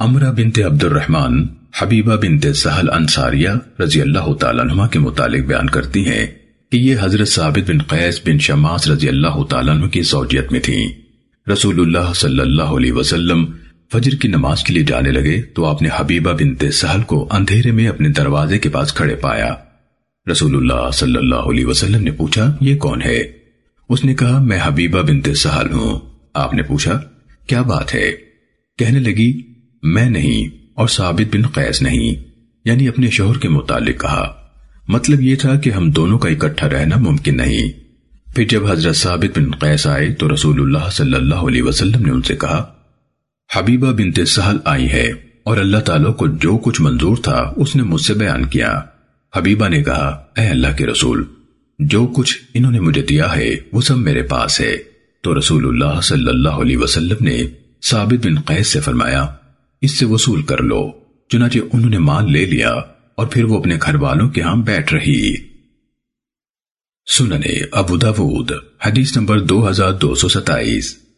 امرہ بنت عبد الرحمن حبیبہ بنت سہل انصاریہ رضی اللہ تعالیٰ عنہ کے متعلق بیان کرتی ہیں کہ یہ حضرت ثابت بن قیس بن شماس رضی اللہ تعالیٰ عنہ کی زوجیت میں تھیں۔ رسول اللہ صلی اللہ علیہ وسلم فجر کی نماز کے لیے جانے لگے تو آپ نے حبیبہ بنت سہل کو اندھیرے میں اپنے دروازے کے پاس کھڑے پایا۔ رسول اللہ صلی اللہ علیہ وسلم نے پوچھا، یہ کون ہے؟ اس نے کہا، میں حبیبہ بنت سہل ہوں۔ آپ نے پوچھا، کیا بات ہے؟ کہنے لگی میں نہیں اور ثابت بن قیس نہیں یعنی اپنے شوہر کے متعلق کہا۔ مطلب یہ تھا کہ ہم دونوں کا اکٹھا رہنا ممکن نہیں۔ پھر جب حضرت ثابت بن قیس آئے تو رسول اللہ صلی اللہ علیہ وسلم نے ان سے کہا، حبیبہ بنت سہل آئی ہے اور اللہ تعالیٰ کو جو کچھ منظور تھا اس نے مجھ سے بیان کیا۔ حبیبہ نے کہا، اے اللہ کے رسول، جو کچھ انہوں نے مجھے دیا ہے وہ سب میرے پاس ہے۔ تو رسول اللہ صلی اللہ علیہ وسلم نے ثابت بن قیس سے فرمایا اس سے وصول کر لو۔ چنانچہ انہوں نے مال لے لیا اور پھر وہ اپنے گھر والوں کے ہاں بیٹھ رہی۔ سننے ابو داود، حدیث نمبر دو ہزار دو سو ستائیس۔